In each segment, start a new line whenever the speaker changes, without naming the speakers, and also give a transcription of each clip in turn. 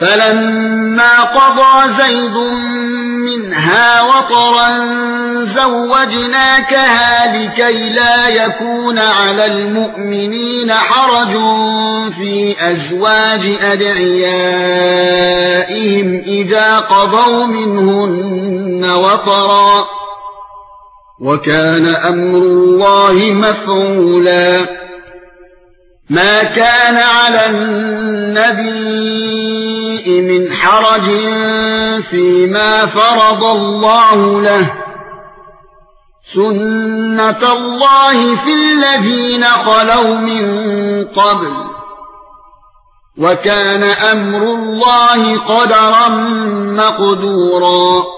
فَلَمَّا قَضَى زَيْدٌ مِنْهَا وَطَرًا زَوَّجْنَاكَهَا لِكَي لا يَكُونَ عَلَى الْمُؤْمِنِينَ حَرَجٌ فِي أَزْوَاجِ أَدْعِيَائِهِمْ إِذَا قَضَوْا مِنْهُنَّ وَطَرًا. وَكَانَ أَمْرُ اللَّهِ مَفْعُولًا. مَا كَانَ عَلَى النَّبِيِّ مِنْ حَرَجٍ فِيمَا فَرَضَ اللَّهُ لَهُ. سُنَّةَ اللَّهِ فِي الَّذِينَ خَلَوْا مِن قَبْلُ. وَكَانَ أَمْرُ اللَّهِ قَدَرًا مَّقْدُورًا.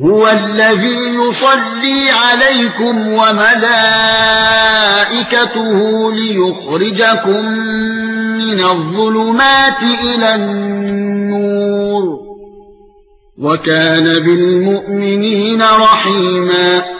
هو الذي يصلي عليكم وملائكته ليخرجكم من الظلمات إلى النور. وكان بالمؤمنين رحيما.